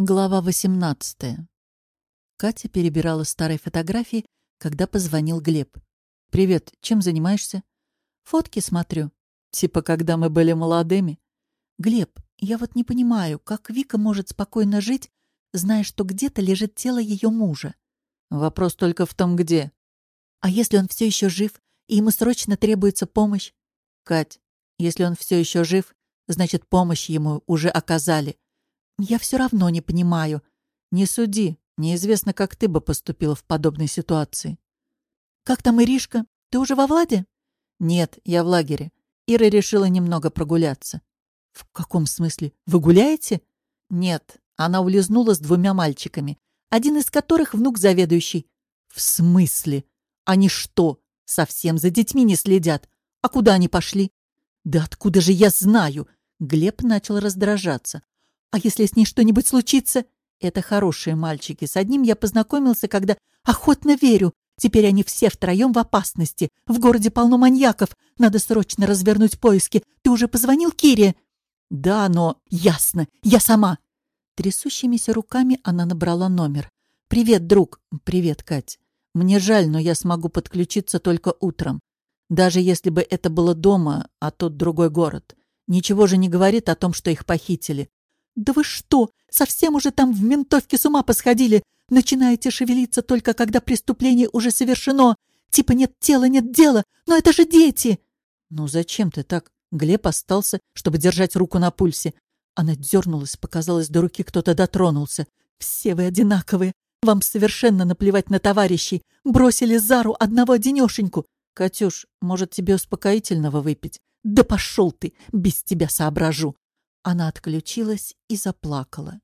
Глава 18. Катя перебирала старые фотографии, когда позвонил Глеб. «Привет, чем занимаешься?» «Фотки смотрю. Типа, когда мы были молодыми?» «Глеб, я вот не понимаю, как Вика может спокойно жить, зная, что где-то лежит тело ее мужа?» «Вопрос только в том, где». «А если он все еще жив, и ему срочно требуется помощь?» «Кать, если он все еще жив, значит, помощь ему уже оказали». «Я все равно не понимаю». «Не суди. Неизвестно, как ты бы поступила в подобной ситуации». «Как там Иришка? Ты уже во Владе?» «Нет, я в лагере. Ира решила немного прогуляться». «В каком смысле? Вы гуляете?» «Нет, она улизнула с двумя мальчиками, один из которых внук заведующий». «В смысле? Они что, совсем за детьми не следят? А куда они пошли?» «Да откуда же я знаю?» Глеб начал раздражаться. А если с ней что-нибудь случится? Это хорошие мальчики. С одним я познакомился, когда... Охотно верю. Теперь они все втроем в опасности. В городе полно маньяков. Надо срочно развернуть поиски. Ты уже позвонил Кире? Да, но... Ясно. Я сама. Трясущимися руками она набрала номер. «Привет, друг!» «Привет, Кать. Мне жаль, но я смогу подключиться только утром. Даже если бы это было дома, а тут другой город. Ничего же не говорит о том, что их похитили. «Да вы что, совсем уже там в ментовке с ума посходили? Начинаете шевелиться только когда преступление уже совершено. Типа нет тела, нет дела, но это же дети!» «Ну зачем ты так?» Глеб остался, чтобы держать руку на пульсе. Она дернулась, показалось, до руки кто-то дотронулся. «Все вы одинаковые. Вам совершенно наплевать на товарищей. Бросили Зару одного денешеньку. Катюш, может, тебе успокоительного выпить? Да пошел ты, без тебя соображу. Она отключилась и заплакала.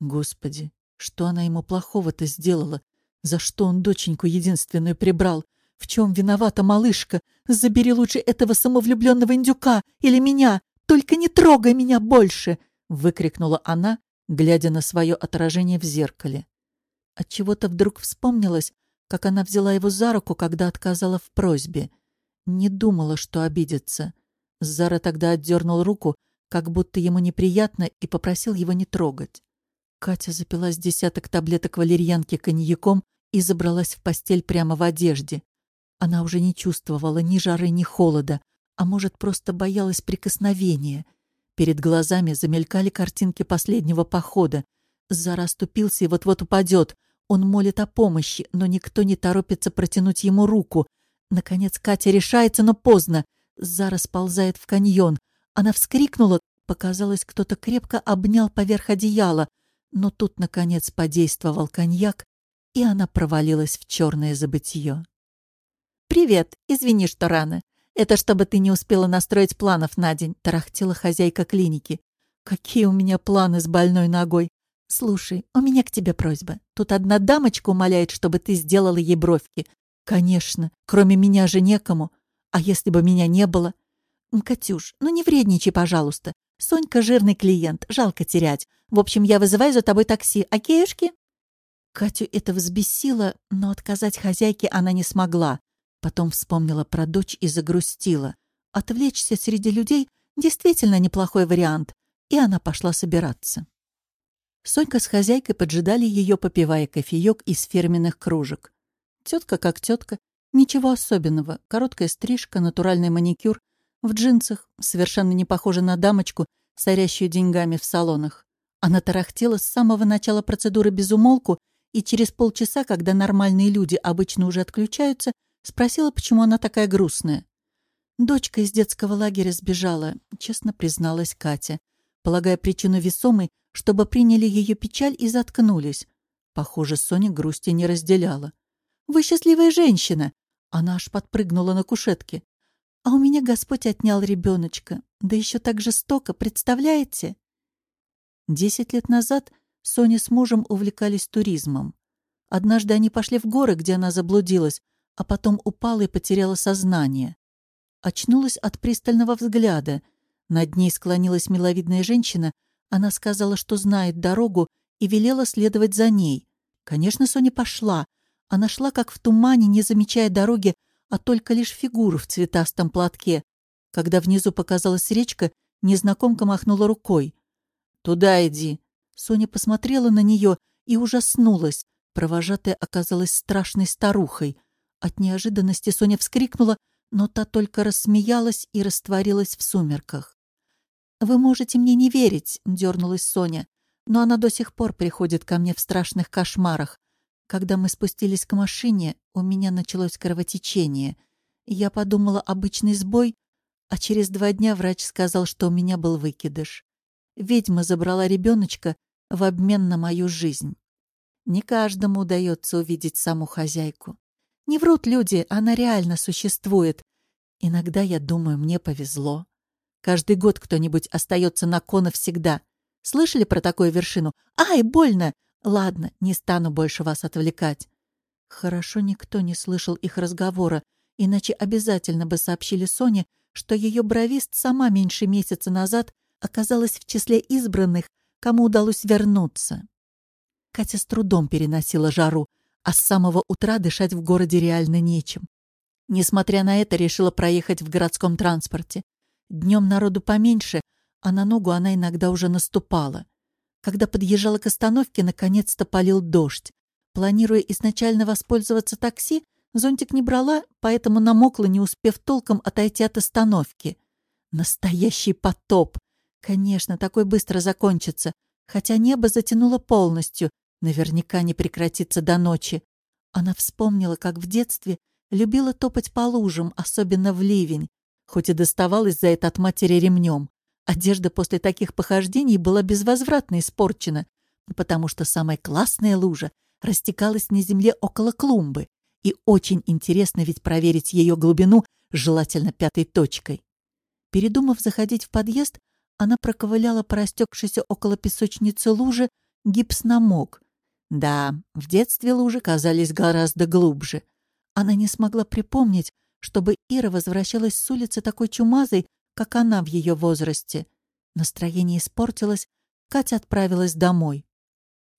Господи, что она ему плохого-то сделала? За что он доченьку единственную прибрал? В чем виновата малышка? Забери лучше этого самовлюбленного индюка или меня. Только не трогай меня больше!» — выкрикнула она, глядя на свое отражение в зеркале. Отчего-то вдруг вспомнилось, как она взяла его за руку, когда отказала в просьбе. Не думала, что обидится. Зара тогда отдернул руку, как будто ему неприятно, и попросил его не трогать. Катя запила с десяток таблеток валерьянки коньяком и забралась в постель прямо в одежде. Она уже не чувствовала ни жары, ни холода, а может, просто боялась прикосновения. Перед глазами замелькали картинки последнего похода. Зара ступился и вот-вот упадет. Он молит о помощи, но никто не торопится протянуть ему руку. Наконец Катя решается, но поздно. Зара сползает в каньон. Она вскрикнула, показалось, кто-то крепко обнял поверх одеяла, но тут, наконец, подействовал коньяк, и она провалилась в черное забытье. «Привет! Извини, что рано. Это чтобы ты не успела настроить планов на день», — тарахтела хозяйка клиники. «Какие у меня планы с больной ногой? Слушай, у меня к тебе просьба. Тут одна дамочка умоляет, чтобы ты сделала ей бровки. Конечно, кроме меня же некому. А если бы меня не было? «Катюш, ну не вредничай, пожалуйста. Сонька — жирный клиент, жалко терять. В общем, я вызываю за тобой такси. Окейшки?» Катю это взбесило, но отказать хозяйке она не смогла. Потом вспомнила про дочь и загрустила. Отвлечься среди людей действительно неплохой вариант, и она пошла собираться. Сонька с хозяйкой поджидали ее, попивая кофеек из фирменных кружек. Тетка как тетка, ничего особенного, короткая стрижка, натуральный маникюр — в джинсах, совершенно не похожа на дамочку, сорящую деньгами в салонах. Она тарахтела с самого начала процедуры без умолку и через полчаса, когда нормальные люди обычно уже отключаются, спросила, почему она такая грустная. Дочка из детского лагеря сбежала, честно призналась Катя, полагая причину весомой, чтобы приняли ее печаль и заткнулись. Похоже, Соня грусти не разделяла. «Вы счастливая женщина!» Она аж подпрыгнула на кушетке. А у меня Господь отнял ребеночка. Да еще так жестоко, представляете? Десять лет назад Соня с мужем увлекались туризмом. Однажды они пошли в горы, где она заблудилась, а потом упала и потеряла сознание. Очнулась от пристального взгляда. Над ней склонилась миловидная женщина. Она сказала, что знает дорогу, и велела следовать за ней. Конечно, Соня пошла. Она шла, как в тумане, не замечая дороги, а только лишь фигуру в цветастом платке. Когда внизу показалась речка, незнакомка махнула рукой. «Туда иди». Соня посмотрела на нее и ужаснулась. Провожатая оказалась страшной старухой. От неожиданности Соня вскрикнула, но та только рассмеялась и растворилась в сумерках. «Вы можете мне не верить», — дернулась Соня, «но она до сих пор приходит ко мне в страшных кошмарах. Когда мы спустились к машине, у меня началось кровотечение. Я подумала, обычный сбой, а через два дня врач сказал, что у меня был выкидыш. Ведьма забрала ребеночка в обмен на мою жизнь. Не каждому удается увидеть саму хозяйку. Не врут люди, она реально существует. Иногда я думаю, мне повезло. Каждый год кто-нибудь остается на кон всегда. Слышали про такую вершину? Ай, больно! Ладно, не стану больше вас отвлекать. Хорошо никто не слышал их разговора, иначе обязательно бы сообщили Соне, что ее бровист сама меньше месяца назад оказалась в числе избранных, кому удалось вернуться. Катя с трудом переносила жару, а с самого утра дышать в городе реально нечем. Несмотря на это, решила проехать в городском транспорте. Днем народу поменьше, а на ногу она иногда уже наступала. Когда подъезжала к остановке, наконец-то полил дождь. Планируя изначально воспользоваться такси, зонтик не брала, поэтому намокла, не успев толком отойти от остановки. Настоящий потоп! Конечно, такой быстро закончится, хотя небо затянуло полностью, наверняка не прекратится до ночи. Она вспомнила, как в детстве любила топать по лужам, особенно в ливень, хоть и доставалась за это от матери ремнем. Одежда после таких похождений была безвозвратно испорчена, потому что самая классная лужа растекалась на земле около клумбы, и очень интересно ведь проверить ее глубину, желательно пятой точкой. Передумав заходить в подъезд, она проковыляла по растекшейся около песочницы лужи, гипс намок. Да, в детстве лужи казались гораздо глубже. Она не смогла припомнить, чтобы Ира возвращалась с улицы такой чумазой, как она в ее возрасте. Настроение испортилось, Катя отправилась домой.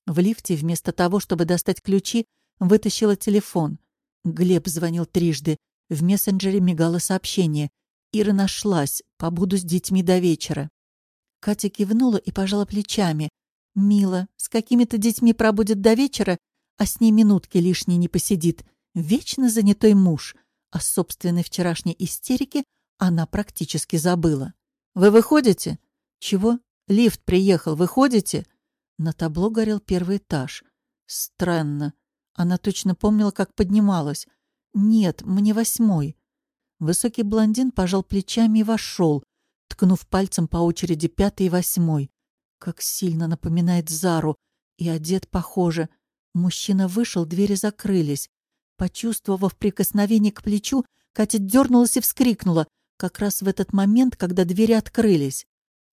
В лифте вместо того, чтобы достать ключи, вытащила телефон. Глеб звонил трижды. В мессенджере мигало сообщение. Ира нашлась, побуду с детьми до вечера. Катя кивнула и пожала плечами. «Мило, с какими-то детьми пробудет до вечера, а с ней минутки лишней не посидит. Вечно занятой муж. О собственной вчерашней истерике она практически забыла. «Вы выходите?» «Чего? Лифт приехал. Выходите?» На табло горел первый этаж. Странно. Она точно помнила, как поднималась. «Нет, мне восьмой». Высокий блондин пожал плечами и вошел, ткнув пальцем по очереди пятый и восьмой. Как сильно напоминает Зару, и одет похоже. Мужчина вышел, двери закрылись. Почувствовав прикосновение к плечу, Катя дернулась и вскрикнула, как раз в этот момент, когда двери открылись.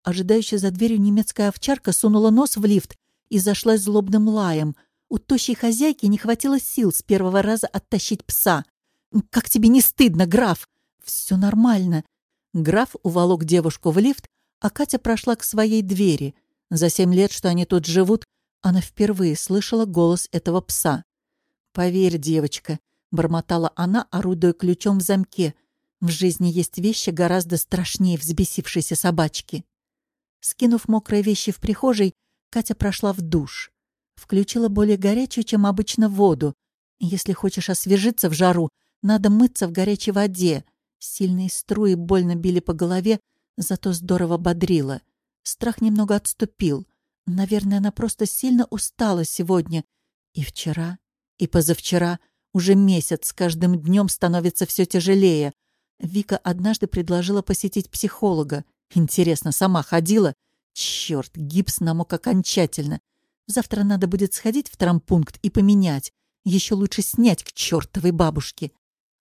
Ожидающая за дверью немецкая овчарка сунула нос в лифт и зашлась злобным лаем. У тощей хозяйки не хватило сил с первого раза оттащить пса. «Как тебе не стыдно, граф?» «Все нормально. Граф уволок девушку в лифт, а Катя прошла к своей двери. За семь лет, что они тут живут, она впервые слышала голос этого пса. «Поверь, девочка», — бормотала она, орудуя ключом в замке, «в жизни есть вещи гораздо страшнее взбесившейся собачки». Скинув мокрые вещи в прихожей, Катя прошла в душ. Включила более горячую, чем обычно, воду. Если хочешь освежиться в жару, надо мыться в горячей воде. Сильные струи больно били по голове, зато здорово бодрило. Страх немного отступил. Наверное, она просто сильно устала сегодня. И вчера, и позавчера. Уже месяц с каждым днем становится все тяжелее. Вика однажды предложила посетить психолога. Интересно, сама ходила? Черт, гипс намок окончательно. Завтра надо будет сходить в травмпункт и поменять. Еще лучше снять к чертовой бабушке.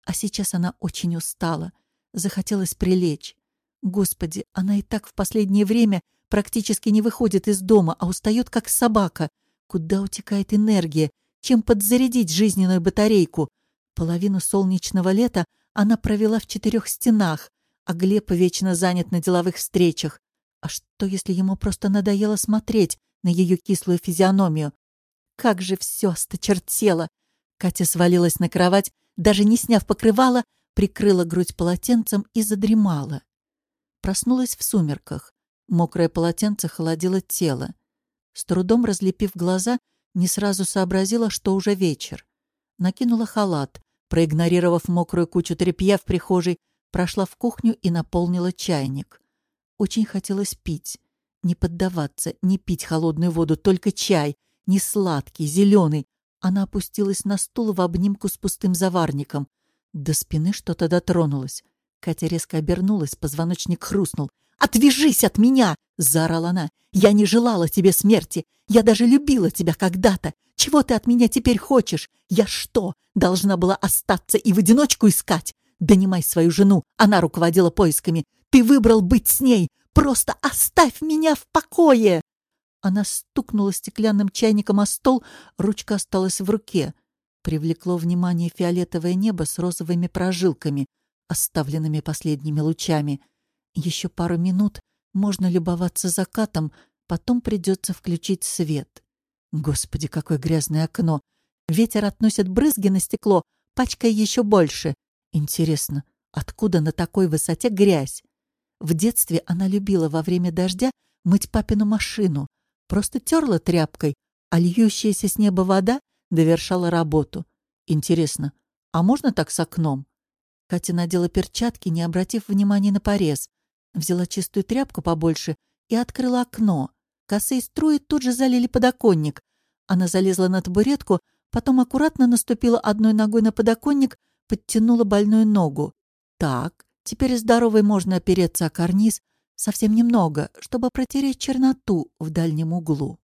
А сейчас она очень устала. Захотелось прилечь. Господи, она и так в последнее время практически не выходит из дома, а устает как собака. Куда утекает энергия? Чем подзарядить жизненную батарейку? Половину солнечного лета она провела в четырех стенах, а Глеб вечно занят на деловых встречах. А что, если ему просто надоело смотреть на ее кислую физиономию? Как же все осточертело! Катя свалилась на кровать даже не сняв покрывала, прикрыла грудь полотенцем и задремала. Проснулась в сумерках. Мокрое полотенце холодило тело. С трудом разлепив глаза, не сразу сообразила, что уже вечер. Накинула халат, проигнорировав мокрую кучу тряпья в прихожей, прошла в кухню и наполнила чайник. Очень хотелось пить. Не поддаваться, не пить холодную воду, только чай, не сладкий, зеленый. Она опустилась на стул в обнимку с пустым заварником. До спины что-то дотронулось. Катя резко обернулась, позвоночник хрустнул. «Отвяжись от меня!» — заорала она. «Я не желала тебе смерти. Я даже любила тебя когда-то. Чего ты от меня теперь хочешь? Я что, должна была остаться и в одиночку искать? Донимай свою жену, она руководила поисками. Ты выбрал быть с ней. Просто оставь меня в покое!» Она стукнула стеклянным чайником о стол, ручка осталась в руке. Привлекло внимание фиолетовое небо с розовыми прожилками, оставленными последними лучами. Еще пару минут можно любоваться закатом, потом придется включить свет. Господи, какое грязное окно! Ветер относит брызги на стекло, пачкая еще больше. Интересно, откуда на такой высоте грязь? В детстве она любила во время дождя мыть папину машину. Просто терла тряпкой, а льющаяся с неба вода довершала работу. Интересно, а можно так с окном? Катя надела перчатки, не обратив внимания на порез. Взяла чистую тряпку побольше и открыла окно. Косые струи тут же залили подоконник. Она залезла на табуретку, потом аккуратно наступила одной ногой на подоконник, подтянула больную ногу. Так, теперь здоровой можно опереться о карниз, совсем немного, чтобы протереть черноту в дальнем углу.